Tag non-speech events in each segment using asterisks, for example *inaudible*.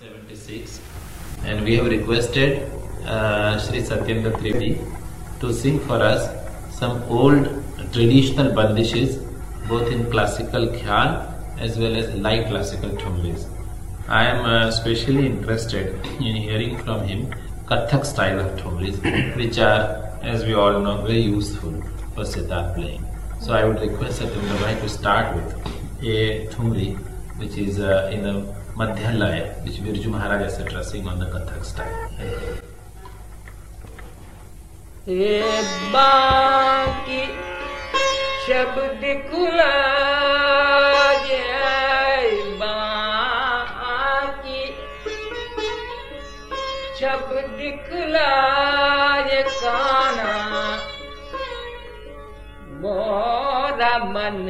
76 and we have requested uh, Sri Satyendra Trivedi to sing for us some old traditional bandishes both in classical khyal as well as light classical thumris. I am uh, especially interested in hearing from him Kathak style of thumris which are as we all know very useful for sitar playing. So I would request Satyendra Bhai to start with a thumri which is uh, in the मध्यालय which Birju Maharaj etcetera sing on the Kathak style शब्द शब्द कुला काना मन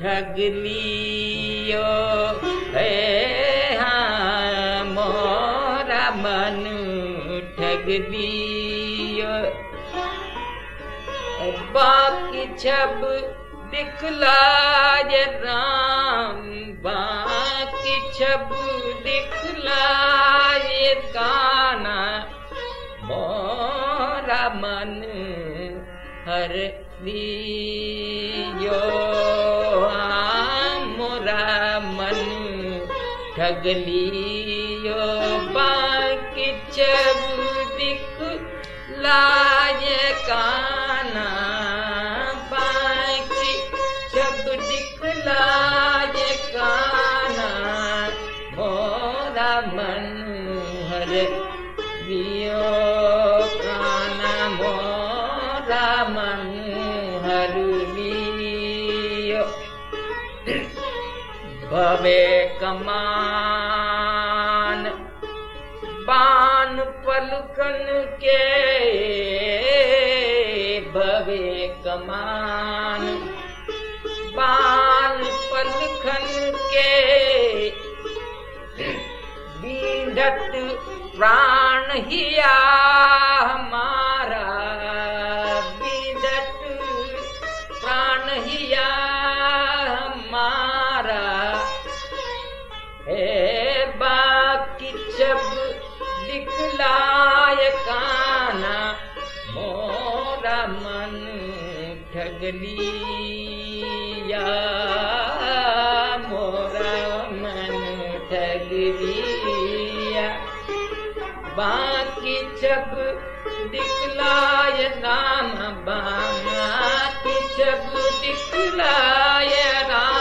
ठगली मोरा मन ठग बाकी राम बाकी काना। मोरा मन हर लियो बाकिचि लयका भवे कमान। बान पलकन के भवे कमान। बान पलखन के बींधत प्राण हिया मन ठग लिया मोरा मन ठग लिया। बाकी जब दिखलाय नाम बाकी जब दिखलाय राम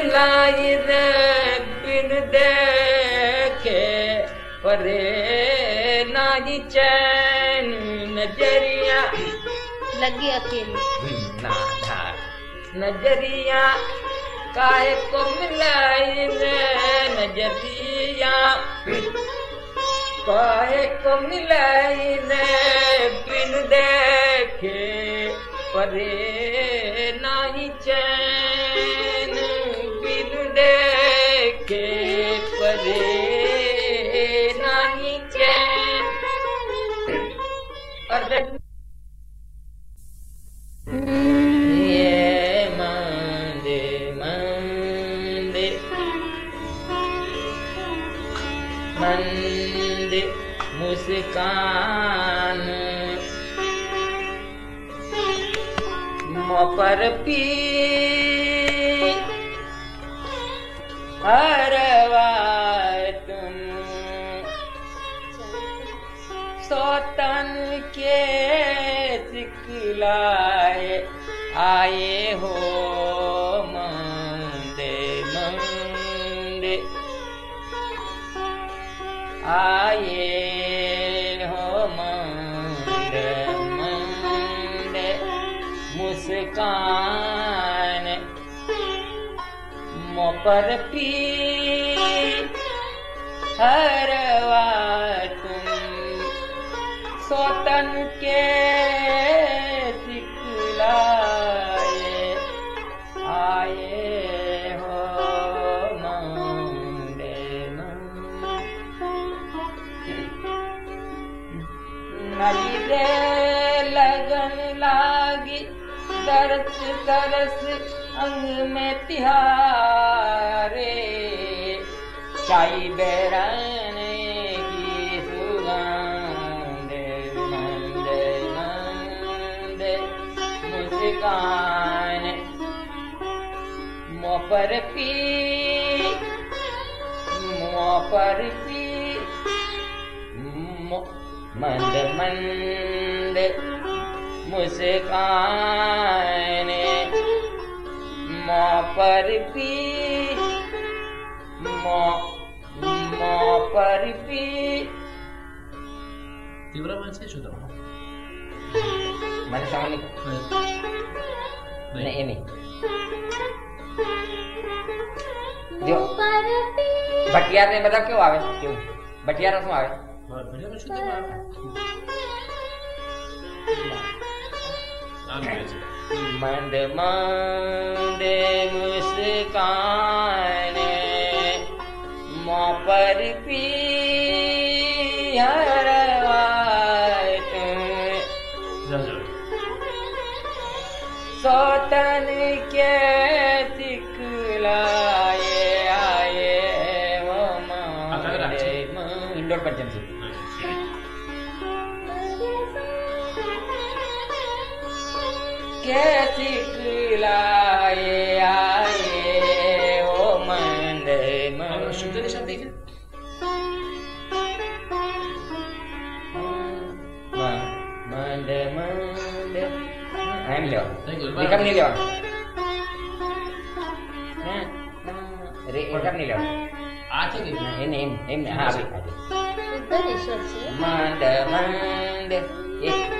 को मिलाई रे बिन देखे परे नाई चैन नज़रिया। लगी अकेली। नाधा नज़रिया काहे को मिलाई रे नज़रिया? काहे को मिलाई रे बिन देखे परे नाही चैन मंदे मुस्कान। मोपर पी हरवा तुम। सोतन के सिखलाए आए हो। आए हो मंदे मंदे मुस्कान। मोपर पी हरवा तुम सोतन के लगन लागी दरस तरस अंग में तिहारे चाई बेरन की सुगंध मंद मंद मुस्कान मोपर पी मोपर पी मंद मंद मुस्कान मोपर पी मो मोपर पी तीव्र माणसं आहे शुद्ध મને સમજ નહીં એ નહીં જો ભટિયાર ને બધા કેવું આવે કેવું ભટિયાર શું આવે बहुत बढ़िया बच्चों तुम्हारा मंद मंद Rekam ni lewat. Nah, rekam ni lewat. Acha ni. Nah, ini ini ini. Ha, ada. Mande mande. Eh.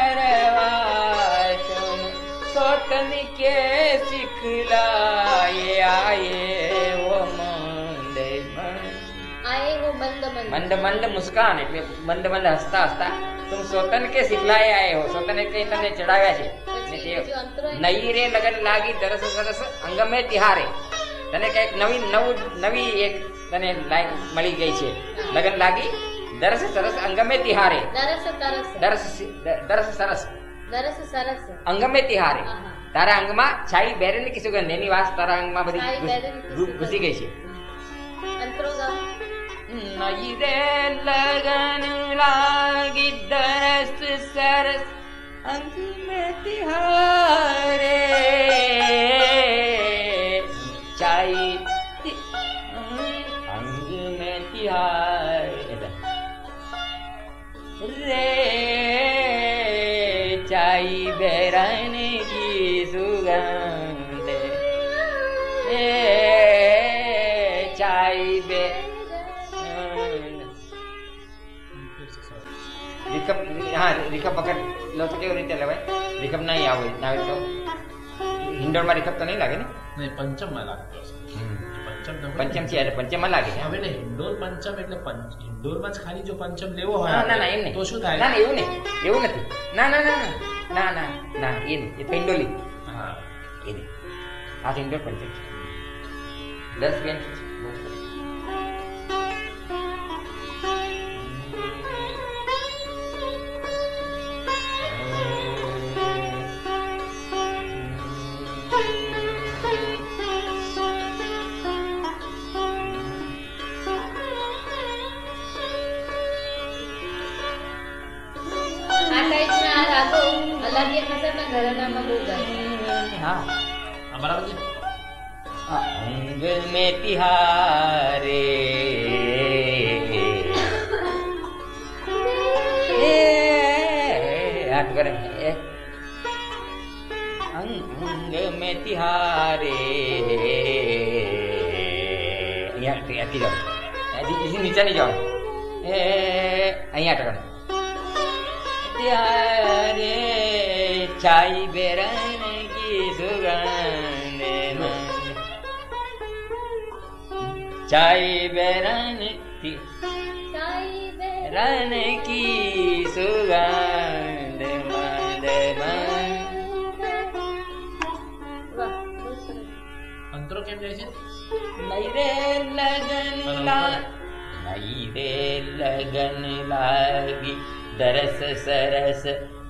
के सिखलाए आए वो मंद मंद मंद मंद मुस्कान मंद मंद हंसता हंसता। तुम स्वतन के सिखलाए आए हो स्वतन के तने चढ़ाया तो नई रे लगन लागी दरस सरस अंग में तिहारे। तने के एक नवी नव नवी एक तने लाइक मिली गई छे। लगन लागी दरस सरस अंग में तिहारे। दरस सरस। दरस दरस सरस। दरस सरस। अंग में तिहारे. हाँ, हाँ। તારા અંગમાં છાઈ બેરન કે સુગંધ એની વાસ તારા અંગમાં બધી ઘૂસી ગઈ છે. લગન લાગી દરસ સરસ અંગ મે તિહારે રિકપ હા રિકપ વગર લો તો કેવી રીતે લેવાય રિકપ નહીં આવે ના આવે તો હિંડોળમાં રિકપ તો નહીં લાગે ને નહીં પંચમમાં લાગતો પંચમ પંચમ છે એટલે પંચમમાં લાગે હવે ને હિન્ડોર પંચમ એટલે પંચ હિન્ડોરમાં જ ખાલી જો પંચમ લેવો હોય ના ના એમ નહીં તો શું થાય ના એવું નહીં એવું નથી ના ના ના ના ના ના એ નહીં એ તો હિન્ડોલી હા એ નહીં આ હિન્ડોર પંચમ છે દસ બેન્ચ हाँ। अंग में तिहारे। *laughs* अंग में तिहारे। अति जाओ इसी नीचे नहीं जाओ। ए अटकना तिहारे। छाई बेरन की सुगंध मन छाई बेरन की रन की सुगंध मद मन अंतरों के रे लगन ला नहीं लगन लागी दरस सरस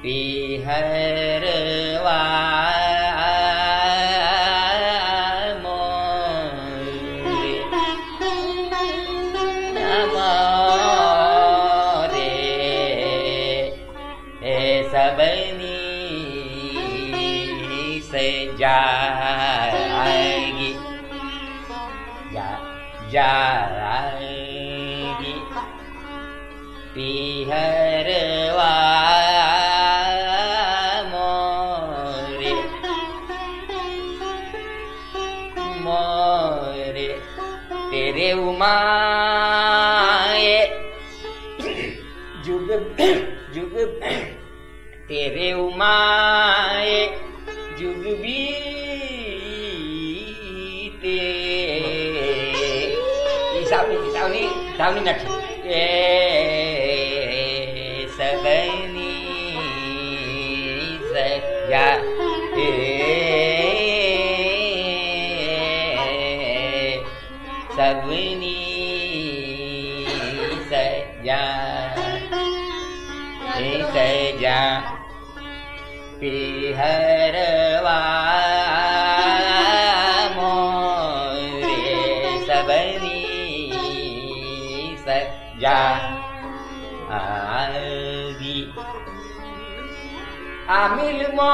We umae jugub juga, tere umae jugubi te isauni isauni isauni nakshi e eh, sabani saya e सबनी सजा। पिहरवा मो सबनी सजा। आदि अमिलो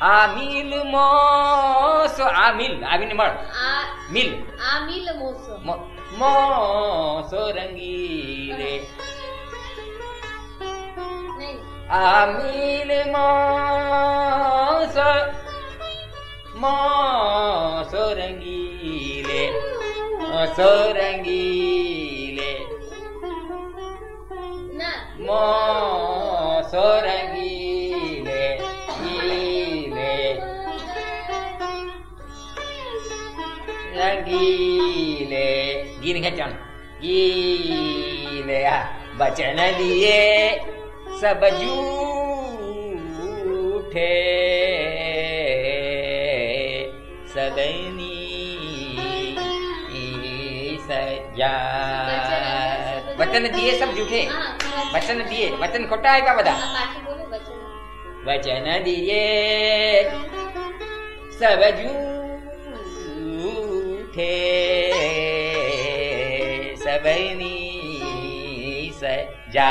Amil mozo. Amil, amil mar. Amil mozo. Mozo rangire. Amil mozo. Mozo rangile. Mozo rangile. Mozo rangile. गीले gile gini kan con gile सब झूठे। सदनी सजा। वचन दिए, सब झूठे? वचन दिए वचन खोटा है क्या बता? वचन दिए, सब झूठ। सबनी स जा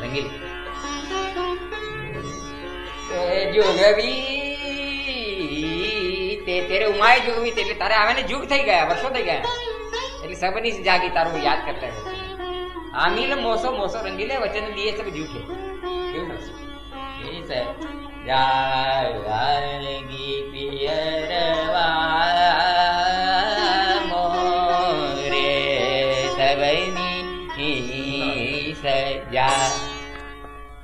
रंगीली જોગવી તે તેરે ઉમાય જોગવી એટલે તારે આવે ને જુગ થઈ ગયા વર્ષો થઈ ગયા એટલે સબની જાગી તારું યાદ કરતા આમિલ મોસો મોસો રંગીલે વચન દિયે સબ જૂઠે કેવું એ છે જાય